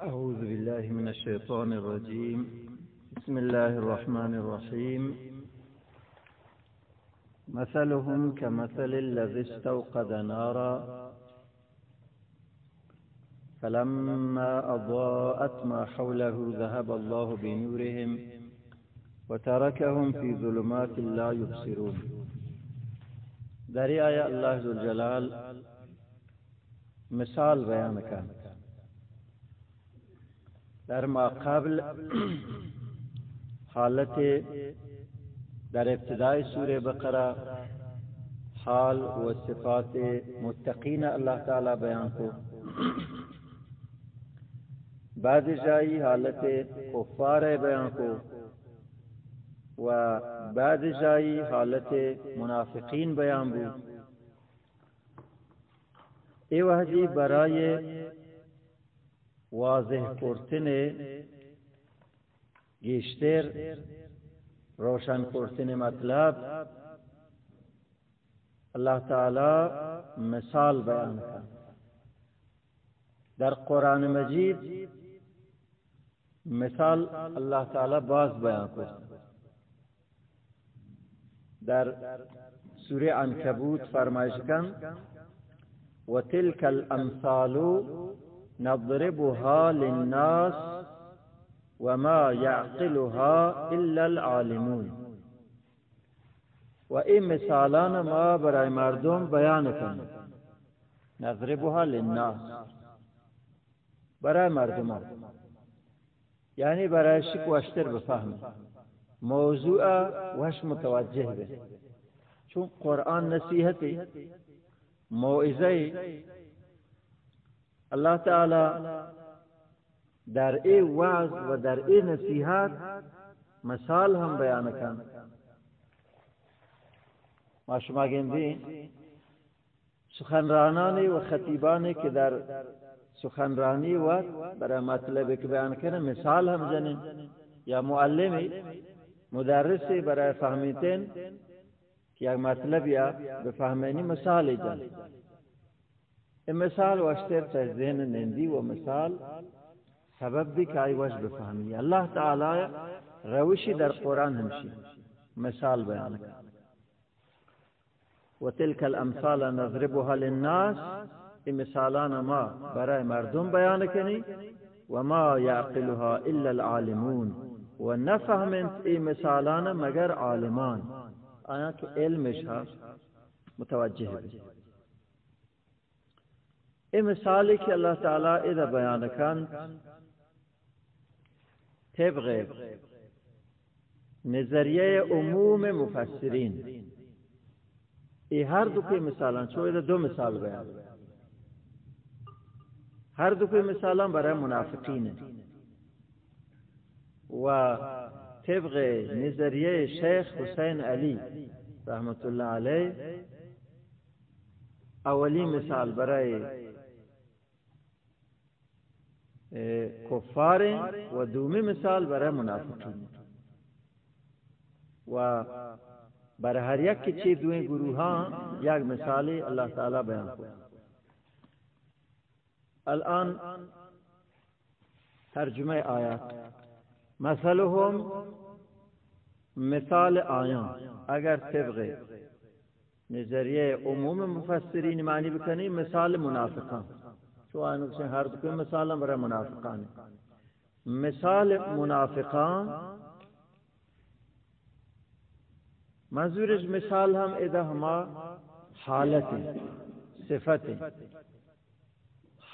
أعوذ بالله من الشيطان الرجيم. بسم الله الرحمن الرحيم. مثلهم كمثل الذي استوقد نارا فلما أضاءت ما حوله ذهب الله بنورهم وتركهم في ظلمات لا يبصرون. داری آیا اللہ ذو الجلال مثال بیان کا در ما قبل حالت در ابتدائی سور بقرہ حال و صفات متقین اللہ تعالی بیان کو۔ بعد جائی حالت کفار بیان کو و بعد جائی حالت منافقین بیان بو۔ ای وحجی برای واضح کردن گیشتر، روشن کردن مطلب اللہ تعالی مثال بیان کرد در قرآن مجید مثال اللہ تعالی باز بیان کرد در سوره عنکبوت فرمایش کن و تلك الامثال نضربها للناس وما يعقلها إلا العالمون. و این مثالان ما برای مردم بیان کن. نضربها للناس برای مردم. یعنی برای شک وشتر بفهم. موضوع وش متوجه به. چون قرآن نصیحتی. موعظه. اللہ تعالی در ای وعظ و در ای نصیحت مثال هم بیان کن. ما شما گندی سخنرانانی و خطیبانی که در سخنرانی و برای مطلب که بیان کنه مثال هم جنین یا معلمی مدرسی برای فهمیتن که یک مطلب یا بفهمینی مثال جن مثال واشتر تا ذهن نندی و مثال سبب بھی کہ وش بفهمی اللہ تعالی روشی در قرآن همشی مثال بیان کر وتلك الأمثال نضربها للناس. مثالان ما برای مردم بیان کنی و ما یعقلها إلا العالمون. و نفهمند این مثالان مگر عالمان. آیا علمش هست متوجه بید این مثالی که اللہ تعالی اذا بیان کن طبق نظریه عموم مفسرین۔ ای هر دو که مثالان چون دو مثال بیان۔ هر دو که مثالان برای منافقین۔ و طبق نظریه شیخ حسین علی رحمت الله علیه اولی مثال برای کفار و دومی مثال برای منافقین. و برای هر یک که چی دوی گروه ها یک مثالی اللہ تعالی بیان کرد الان ترجمه آیات. مثلهم مثال آیان. اگر طبق نظریه عموم مفسرین معنی بکنی مثال منافقان. چو سے ہر دو مثال برای منافقان مثال منافقان منظورش مثال ہم ادا ہما حالت صفت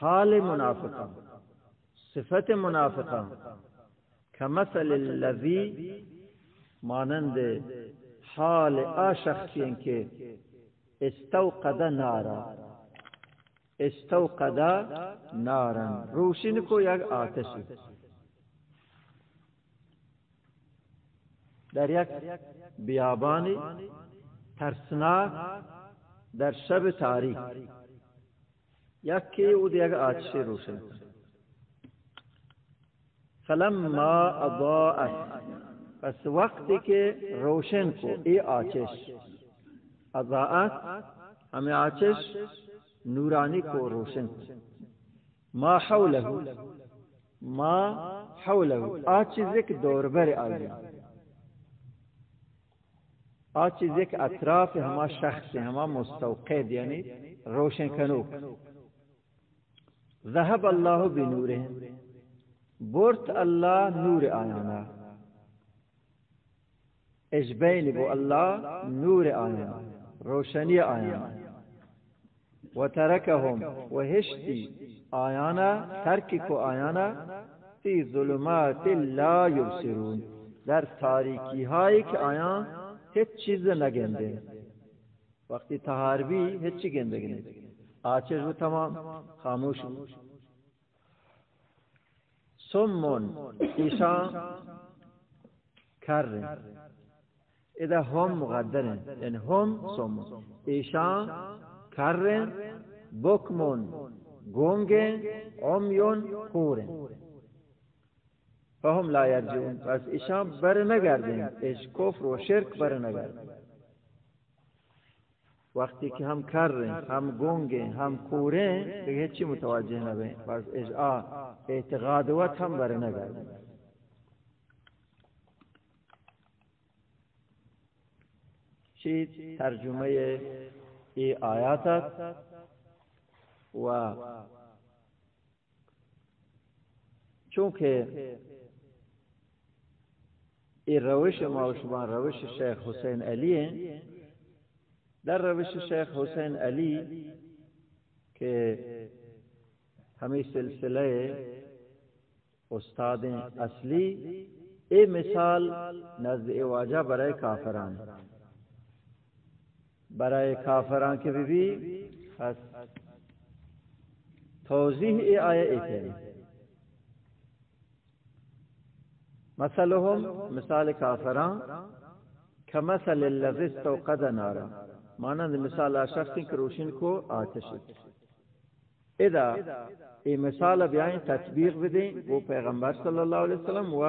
حال منافقان، صفت منافقان۔ كمثل الذي مانند حال آ آشخصی که استوقد نارا۔ استوقد نارا. روشن کو یک آتش. در یک بیابانی ترسناک در شب تاریک. یک که او یک آتش روشن فلما اضاءت. پس وقتی که روشن کو، ای آتش. اضاءت ہمیں آتش نورانی کو روشن ما حوله ما حوله، آ چیز ایک دور بر آیا آ چیز ایک اطراف ہما شخص، ہما مستوقید یعنی روشن کنوک ذهب اللہ بنورہم بورت اللہ نور آیانا۔ اجبین بو اللہ نور آیانا، روشنی آیانا۔ وتركهم وهشتي آیانا ترکی کو آیانا فی ظلمات لا یبصرون در تاریکی هایی که آیان هیچ چیز نگنده. وقتی تهار بھی هیچ چی گندگی نہیں آچر وہ تمام خاموش سمون ایشان کر اذا هم مقدرن. یعنی هم سمون. ایشان کرن بکمون گونگن عمیون خورن فهم لا یرجون پس ایشان بر نگردن ایش کفر و شرک بر نگردن وقتی که هم کرن هم گونگن هم خورن دیگه هیچی متوجه نبین پس آ اعتقاد وقت هم بر نگردن چی ترجمه ای آیات و چونکه این روش ما و شما روش شیخ حسین علی در روش شیخ حسین علی که همین سلسله استاد اصلی ای مثال نزد واجه برای کافران۔ برای کافران کے بھی پس توضیح ای آیه ای کری مثلهم مثال کافران کمثل الذی استوقد نارا مانند مثال شخصی که روشن کو آتش. اذا ای مثال بیاین تطبیق بدین وہ پیغمبر صلی اللہ علیہ وسلم و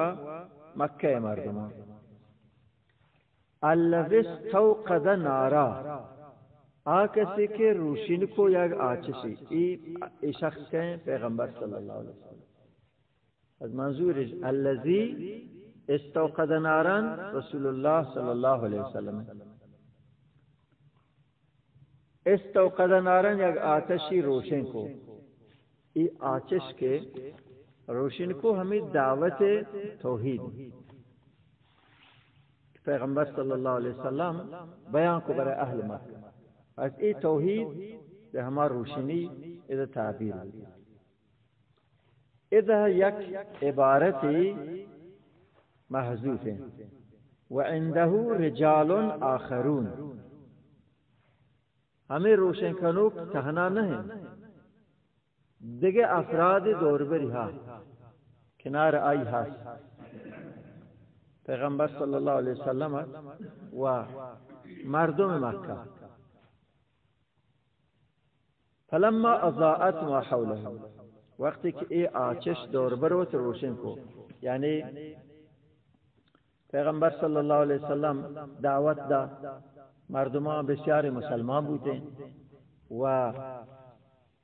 مکہ مردمان. الذي استوقد نارا. آکسی کے روشن کو یا آچشی ای, شخص کہیں پیغمبر صلی اللہ علیہ وسلم. از منظور الذي استوقد نارا رسول اللہ صلی اللہ علیہ وسلم. استوقد نارا یا آتشی روشن کو. ای آچش کے روشن کو ہمیں دعوت توحید. پیغمبر صلی اللہ علیہ وسلم بیان کو برای اہل مکہ۔ از ای توحید ده ہمار روشنی، اذا تعبیر۔ اذا یک عبارتی محذوف ہے۔ وعنده رجال آخرون۔ ہمیں روشن کنوک تہنا نہیں۔ دیگه افراد دور بری ها۔ کنار آئی هست۔ پیغمبر صلی اللہ علیہ وسلم و مردم مکہ. فلما اضاءت ما حوله وقتی که ای آچش دور بروت روشن کو. یعنی پیغمبر صلی اللہ علیہ وسلم دعوت دا مردمان بسیار مسلمان بودن و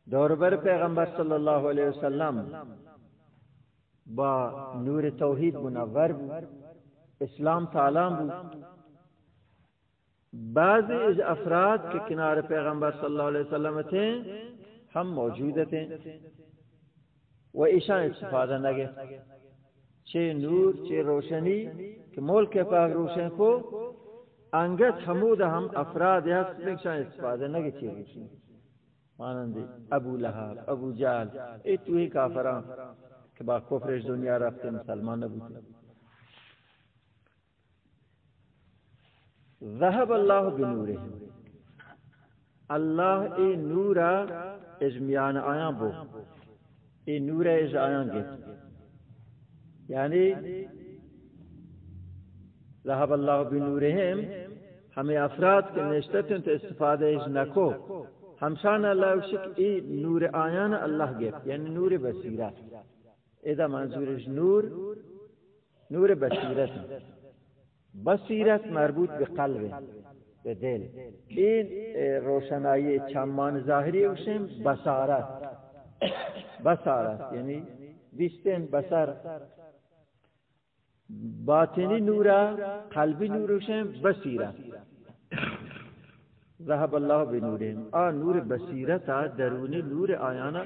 دوربر پیغمبر صلی اللہ علیہ وسلم با نور توحید منور بود اسلام تعالی بود. بعضی از افراد کے کنارے پیغمبر صلی اللہ علیہ وسلم تھے ہم موجود تھے. وہ ایشان استفادہ نگے چھ نور چھ روشنی کہ ملک پاک روشن کو، انگت حمود ہم افراد یا ایشان استفادہ نگے چھ روشنی مانندی ابو لہاب ابو جال ای تو ہی کافران کہ با کفرش دنیا رفتے مسلمان نبوتے ذهب الله بنورهم الله ای نورا از میان آیان بو۔ ای نورا از آیان گفت یعنی ذهب الله بنورهم ہمیں افراد کے نشتتن تو استفادہ از نکو ہمشان اللہ شک ای نور آیان اللہ گفت یعنی نور بصیرت۔ اذا منظورش نور نور بصیرت۔ بصیرت مربوط به قلب به دل. این روشنایی چمان ظاهری اوشیم بصارت. بصارت یعنی بیستین بسر باطنی نورا، قلبی نوروشن بسیرا ذهب الله بنورهم آ، نور بصیرت درونی نور آیانا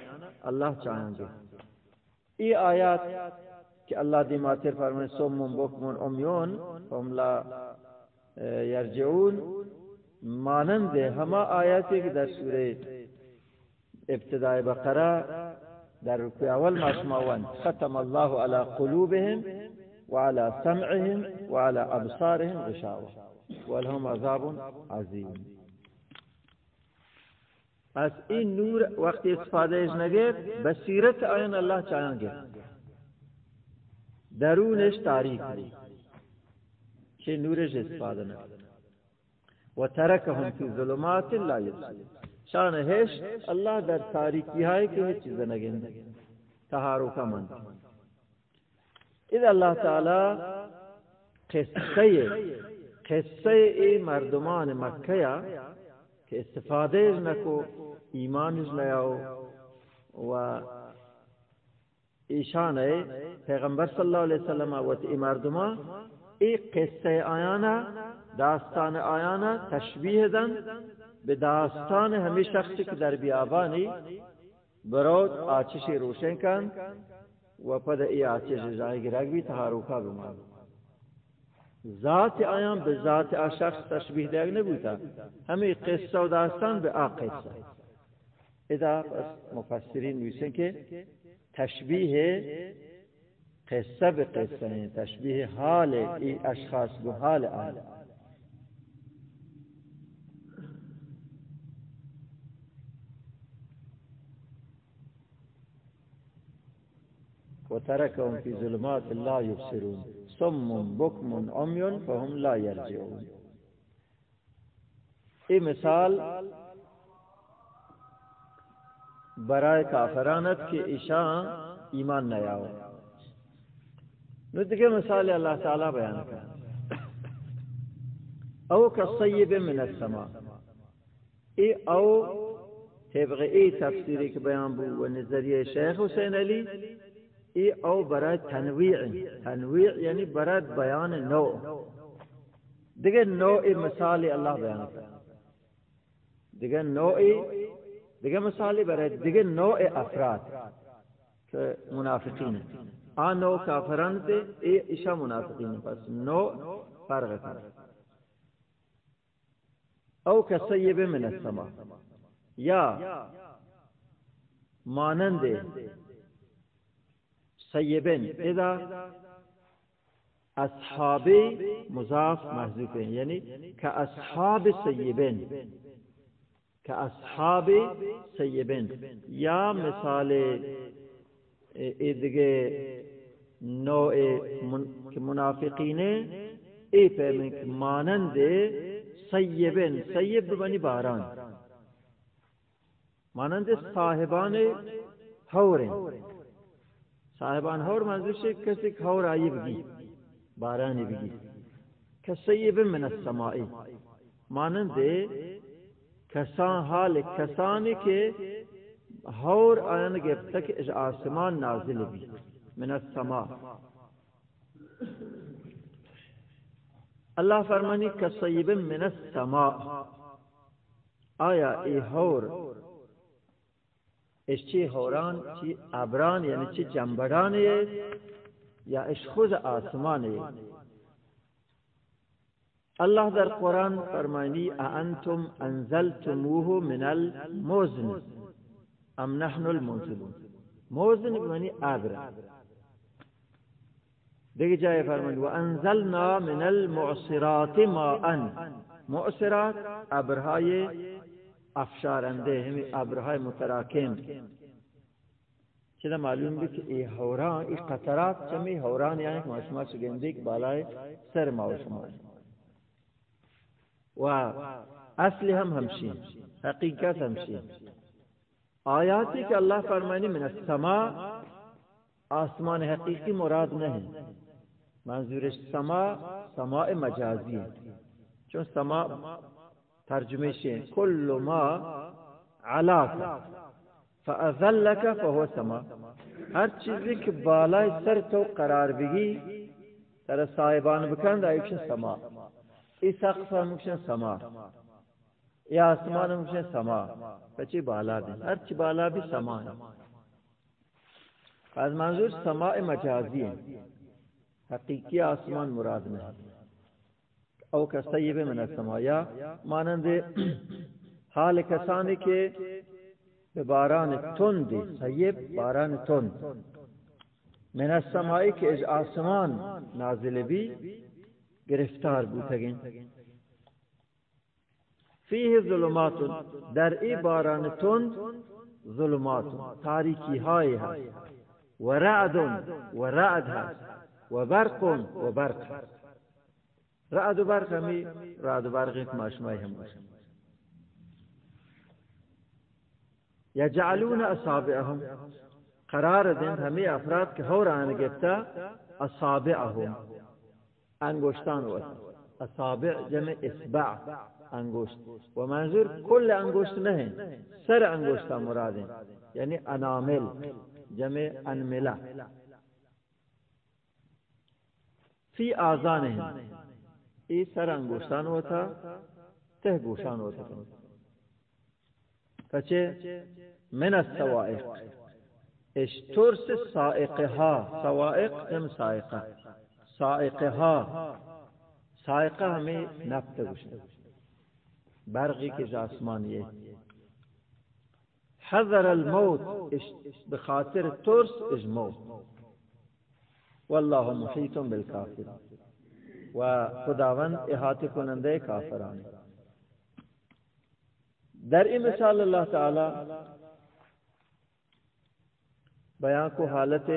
اللہ چاہیں ای آیات کہ اللہ دی ماتر فرمائے سومن بکمن امیون ہم لا یرجعون۔ مانند ہما آیاتی کہ در سورہ ابتداء بقرہ در رکوع اول ما شماوان ختم الله على قلوبهم وعلى سمعهم وعلى ابصارهم غشاوة ولهم عذاب عظيم از این نور وقتی استفاده از نگیر بصیرت آین الله چایان گیر درونش تاریخ دی. چه نورش استفاده نه و ترکهم فی ظلمات لا یبصرون شان هش الله در تاریکی های که هیچ چیز نگنده. تهارو کا من اذا الله تعالی قصه قصه ای مردمان مکه که استفاده نکو، ایمانش نیاو و ایشان پیغمبر صلی اللہ علیہ وسلم و تی مردما ای قصه آیانا داستان آیانا تشبیه دن به داستان همه شخصی که در بیابانی برود آتشی روشن کن و پد ای آتش جای گرگ بھی تحاروکا بمان. ذات آیان به ذات آ شخص تشبیه دیگ نبوتا همه قصه و داستان به آ قصه اذا مفسرین میگن که تشبیه قصه به قصه تشبیه حال ای اشخاص به حال آن۔ وتركهم في ظلمات لا يبصرون۔ صم، بكم، عمي، فهم لا يرجعون۔ ای مثال برای کافرانت که ایشان ایمان نیاو نو دیگه مثال اللہ تعالی بیان کرد او کالصیب من السماء۔ ای او طبق ای تفسیری که بیان بود و نظریه شیخ حسین علی۔ ای او برای تنویع تنویع یعنی برای بیان نوع دیگه نوع مثال اللہ بیان کرد دیگه نوعی دیگه مثالی برای دیگه نوع افراد که منافقین. آن نوع کافران ای ایشا منافقین. پس نوع فرق کرد. او کسیب من السما. یا مانند سیبن اذا اصحاب مضاف محذوف یعنی که اصحاب سیبن که اصحاب سیبن یا مثال دیگه نوع منافقین ای پیمن مانند سیبن سیب بنی باران. مانند صاحبان حورن صاحبان حور منظورش کسی که حور آئی بگی. بارانی بگی. که سیب من السمائی. مانند کسان حال کسانی که هور آن گفته که از آسمان نازل بی من السما الله فرمانی کصیب من السما آیا ای هور اش چی هوران چی ابران یعنی چی جنبران یا اش خود آسمان الله در قرآن فرمانی آانتم انزلتموه من الموزن. ام نحن الموزنون. موزن بمعنی آبرا دیگه جای فرمانی انزلنا من المعصرات ماء. معصرات ابرهای افشارنده همی ابرهای متراکم. چه معلوم بی که ای هوران ای قطرات چمی هوران یعنی که ما شما سگنده که بالای سر ما شما شما و اصل هم همشین حقیقت همشین آیاتی که اللہ فرمانی من السما آسمان حقیقی مراد نہیں۔ منظورش سما سماع مجازی چون سما ترجمه شین کل ما علاک فأذلك فهو سما هر چیزی که بالای سر تو قرار بگی در صاحبان بکن، در سما ای سقف سما۔ ای آسمان هم سما۔ بچی بالا بی هر چی بالا بی سما از منظور سماع مجازی ہے۔ حقیقی آسمان مراد نہیں او کا سیب من السماء یا مانند حال کسانی که به باران تندی سیب باران تند من السمائی که از آسمان نازل بی گرفتار بودتگین فیه ظلمات در ای باران تند ظلمات تاریکی های هست. و رعد و رعد هست. و برق و برق هست. رعد و برق همی رعد و برق ایک ماشمای هم باشه یجعلون اصابعهم. قرار دین همه افراد که هور آن گفتا اصابعهم. انگشتان و اصابع جمع اصبع انگشت و منظور کل انگشت نہیں سر انگشتا مراد ہے یعنی انامل، جمع انملہ. فی آزانهم ای سر انگشتان ہوتا ته گوشان ہوتا فچه من السوائق، اشترس سائقها سوائق ام سائقه سائقها سائقه ہمیں نفت گوشن برقی کے آسمانی حذر الموت بخاطر ترس اج موت۔ والله محیط بالکافر۔ و خداوند احاطه کننده کافران در این مثال اللہ تعالی بیان کو حالت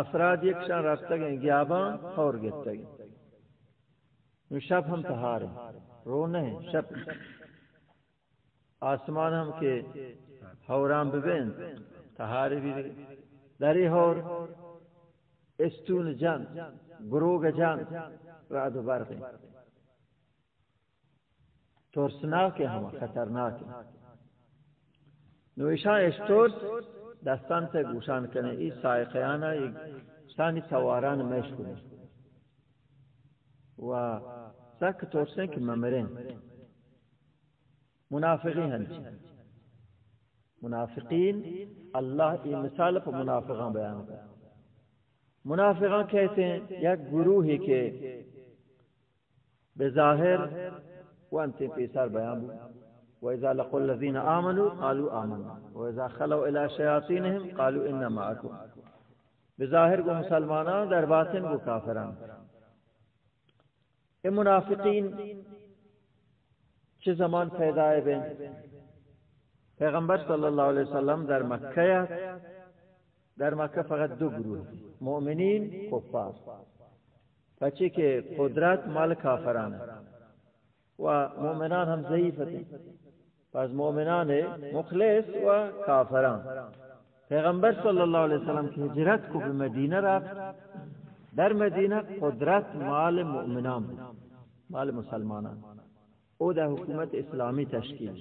افراد یک شان رفته گئیں گیابان اور گفته گئیں شب ہم تہار ہیں، رونے ہیں، شب۔ آسمان ہم کے ہوران ببین، تہاری بھی دری ہور۔ استون جان، گروگ جان رعد و برقی ترسناک ہم، خطرناک نویشان اشتورس دستان تا گوشان کنه ای سائقیانا سانی سواران مش کنه و سک ترسن که ممرین منافقی هنچی. منافقین اللہ ای مثال پر منافقان بیان کرتا منافقان کہتے ہیں یک گروہ ہی کے بظاہر وانت پیسار بیان بود وإذا لقوا الذين آمنوا قالوا آمنا وإذا خلوا إلى شياطينهم قالوا إنا معكم بظاہر کو مسلمانان، در باطن کو کافران۔ اے منافقین، چه زمان پیدا بین؟ پیغمبر صلی اللہ علیہ وسلم در مکہ در مکہ فقط دو گروه مؤمنین، کفار۔ بچے کہ قدرت مال کافران و مؤمنان هم ضعیفت پس مؤمنان مخلص و کافران. پیغمبر صلی اللہ علیہ وسلم کی ہجرت کو به مدینه رفت، در مدینه قدرت مال مؤمنان مال مسلمانان. او در حکومت اسلامی تشکیل،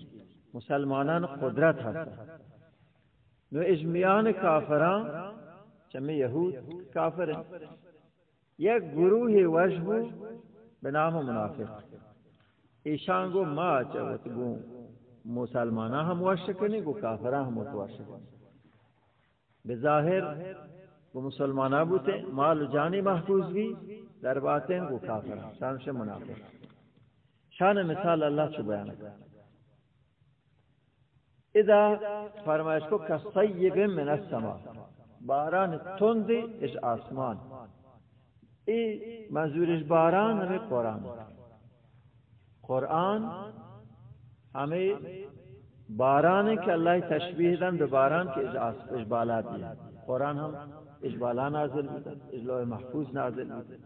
مسلمانان قدرت هست. نو اجمیان کافران چمی یهود کافر ہیں یک گروہ وجہ به نام منافق. ایشان گو ما چوت گو مسلمانہ ہم وشکنی گو کافرہ ہم وشکنی بظاہر گو مسلمانہ بوتے، مال جانی محفوظ بھی، در باتیں گو کافرہ، شان سے منافق۔ شان مثال اللہ چو بیان کرتا اذا فرمائش کو کسیب من السما باران تندی از آسمان۔ ای منظورش باران ہمیں قرآن۔ قرآن ہمیں باران که الله تشبیه دن به باران که بالا دید قرآن هم اشبالا نازل میدن اجلاع محفوظ نازل میدن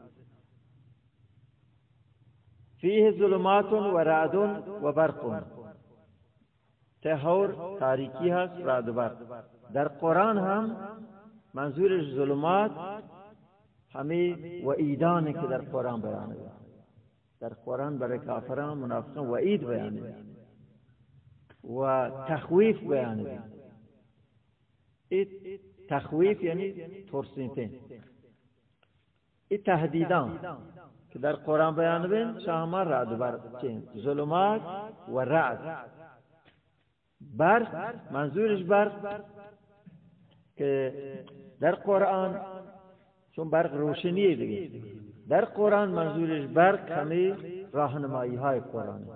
فیه ظلمات و رعد و برق۔ تهور تاریکی هست رعد و برق۔ در قرآن هم منظور ظلمات همه و ایدانه که در قرآن بیانه در قرآن برای کافران منافقان و اید بیانه و تخویف بیانه اید تخویف یعنی ترسیتن این تهدیدان که در قرآن بیان بین شاهما رعد بر ظلمات و رعد. برق منظورش برق که در قرآن چون برق روشنیه دیگه. در قرآن منظورش برق همه راهنمایی های قرآن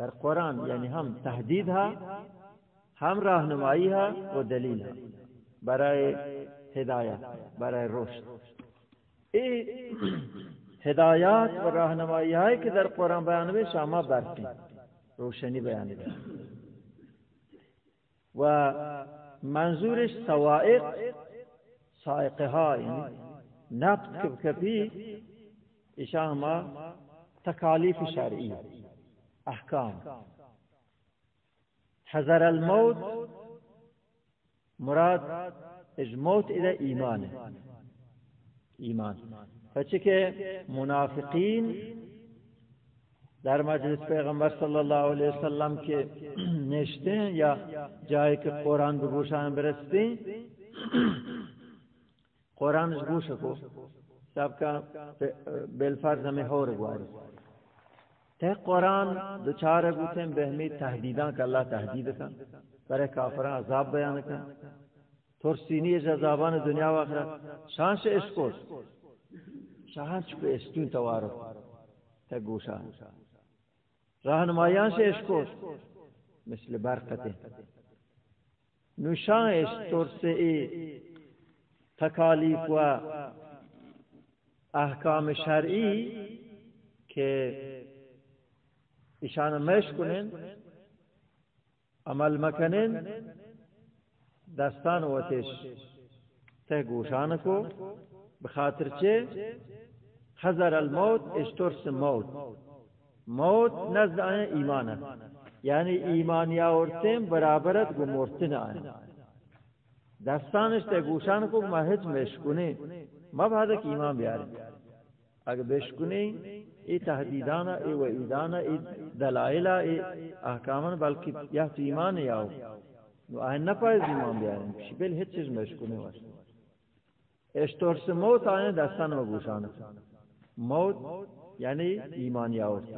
در قرآن یعنی هم تهدید ها، هم راهنمایی ها و دلیل ها. برای هدایت، برای رشد. این هدایات و راهنمایی هایی که در قرآن بیان به شما برقی روشنی بیان و منظورش سوائق، سائقه ها یعنی نفت کب کبی ایشان ما تکالیف شرعی. احکام۔ حذر الموت، مراد از موت الى ایمان ایمان۔ بچه که منافقین در مجلس پیغمبر صلی الله علیه وسلم که نشته یا جایی که قرآن به گوشان برسته قرآنش گوش کو سب کا بالفرض ہمیں ہو رگواری تے قرآن دچار گوتیں بہمی تحدیداں کا اللہ تحدید کا برے کافران عذاب بیان کا تور سینی از عذابان دنیا و آخرت شان سے اسکوش شان چکے اسکین توارو تے گوشا راہنمایان سے اسکوش مثل برکتیں نشان اس طور سے ای تکالیف و احکام شرعی که ایشان مش کنن عمل مکنن دستان وتش ته گوشان کو، بخاطر چه؟ حذر الموت، اشترس موت. موت نزد آن یعنی ایمان یعنی ایمانی آورتیم برابرت گو مرتن آن. دستانش ته گوشان کو مهج مشکنه ما ایمان بیاره اگر بشکنه ای تهدیدانا، ای وعیدانا، ای دلائلا، ای احکامان بلکه یا تو ایمان یاو. نو آهن نپایز ایمان بیاره شبیل هیچ چیز مشکنه واسه اشتورس موت آینه دستان و گوشان. موت یعنی ایمان یاورتی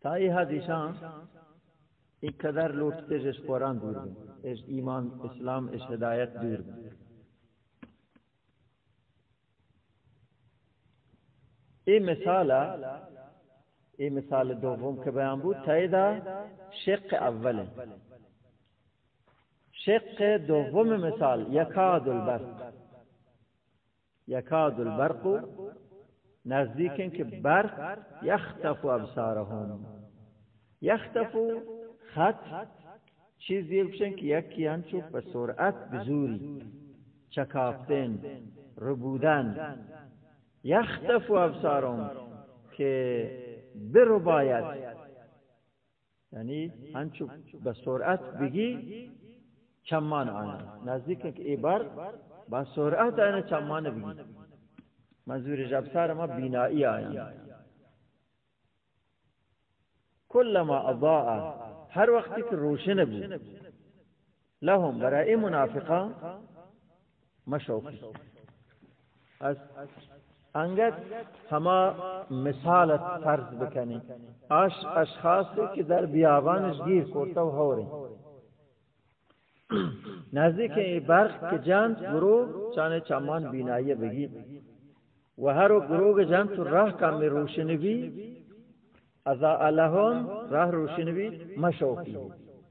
تا ای حدیثان، این قدر لوٹتے جس قرآن دور بھی اس ایمان، اسلام اس ہدایت دور بھی ای مثال ای مثال دوم که بیان بود تایدا شق اول. شق دوم مثال یکاد البرق. یکاد البرق نزدیکن که برق یختف ابصارهم. یختف خط چیزی بشن که یکی هنچو به سرعت بزوری. چکافتن ربودن. یختف و ابصارم که برو باید. یعنی هنچو به سرعت بگی چمان آنا نزدیک که ای بر با سرعت آنا چمان بگی. منظور جبسار ما بینایی آیا کلما اضاء هر وقتی که روشن بود. لهم برای منافقان مشوقی از انگت همه مثالت فرض بکنی۔ اش اشخاصی که در بیابانش گیر کرده و هوری نزدیک این برق که جند گروه چانه چمان بینایی بگی۔ و هر گروه جند تو راه کم روشنی بی ازا لهم راه روشنی بی مشوقی۔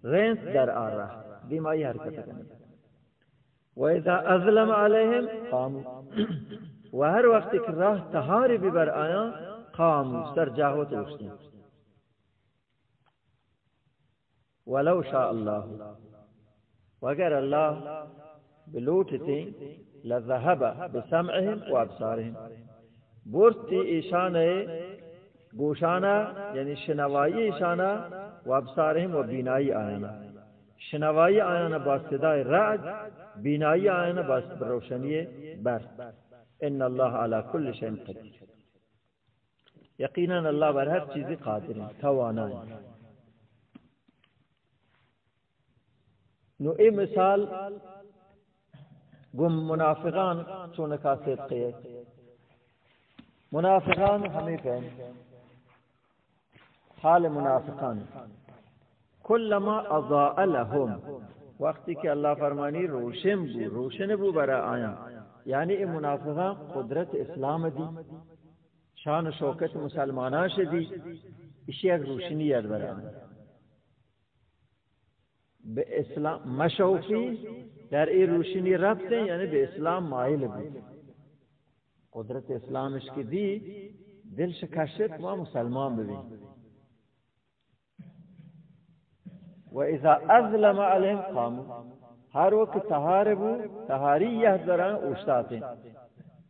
رنت در آن راه، بیمایی حرکت کنی۔ و اذا ازلم علیهم قامو و هر وقتی که راه تهاری ببر آیا قام سر جاوت اوشتیم ولو شاء الله. اگر الله بلوتتی لذهب بسمعهم و ابصارهم. برتی ایشانه گوشانه یعنی شنوایی ایشانه و ابصارهم و بینایی آیانه. شنوایی آیانه با صدای رعد بینایی آیانه با روشنی برد. ان الله على كل شيء قدیر۔ یقینا الله بر هر چیزی قادر ہے توانا نو ای مثال، گم منافقان چون کا صدقیه منافقان ہمیں پہن۔ حال منافقان۔ کلما اضاء لهم۔ وقتی کہ اللہ فرمانی، روشن بو روشن بو برا آیا یعنی ای منافقان قدرت اسلام دی، شان و شوکت مسلمانان شدی اشی ایک روشنی یاد برا به اسلام مشوفی در ای روشنی رفته یعنی به اسلام مائل بود قدرت اسلامش کی دی، دل شکشت ما مسلمان ببین۔ و اذا ازلم علیهم قامو هر وقت تهاره بود تهاری یه دران اوستاتین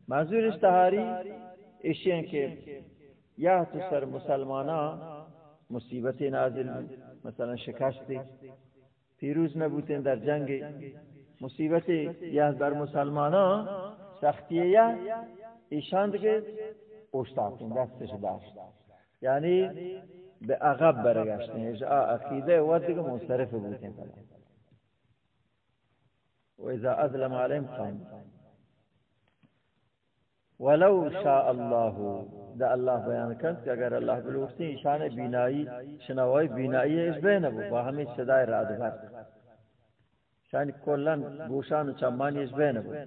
منظورش تهاری اشین که یه تو سر مسلمانا مصیبت نازل بود مثلا شکستی پیروز نبودن در جنگ. مصیبت یه بر مسلمانا سختی یه ایشان که اوستاتین دستش داشت یعنی به عقب برگشتن. اجا عقیده و دیگه منصرف بودن. و اذا أظلم عليهم قام. ولو شاء الله ده الله بیان کرد که اگر الله بلوفتی شان بینایی شنوای بینایی از بین بود با همین صدای رعد برق شان کلن گوشان و چمانی از بین بود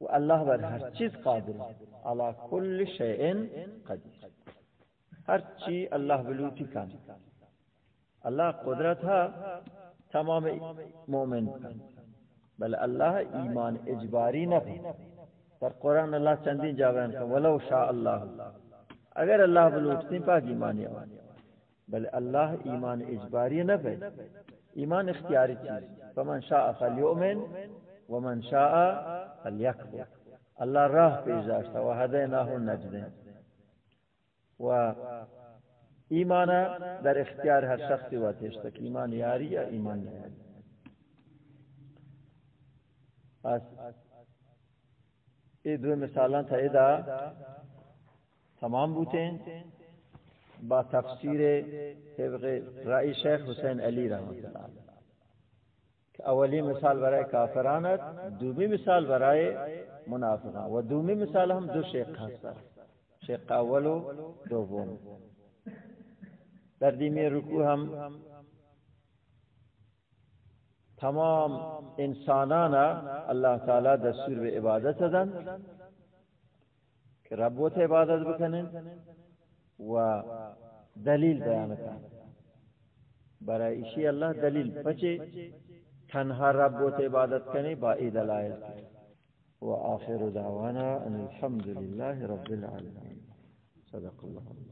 و الله بر هر چیز قادر على كل شيء قدیر. ہر چی اللہ بلوٹی کن. اللہ قدرت ہے تمام مومن کن. بل اللہ ایمان اجباری نہ بھی پر قرآن اللہ چندی جاوین کن ولو شاء اللہ۔ اگر اللہ بلوٹتی پاک ایمانی آوانی۔ بل اللہ ایمان اجباری نہ بھی ایمان اختیاری چیز۔ فمن شاء فلیؤمن، ومن شاء فلیکفر۔ اللہ راہ پیش داشتا وحدیناہ النجدین و ایمان در اختیار هر شخصی و تشتا که ایمان یاری یا ایمان نیاری پس ای دو مثالان تا ایدا تمام بوتین با تفسیر طبق رأی شیخ حسین علی رحمت اللہ که اولی مثال برای کافرانت، دومی مثال برای منافقان، و دومی مثال هم دو شیخ هستن شق اول و دوم۔ در دیمه رکوع هم تمام انسانان اللہ تعالی دستور به عبادت دادن که رب ربوت عبادت بکنن و دلیل بیان کن. برای ایشی اللہ دلیل پچه تنها رب ربوت عبادت کنی با ای دلائل کنی وآخر دعوانا أن الحمد لله رب العالمين صدق الله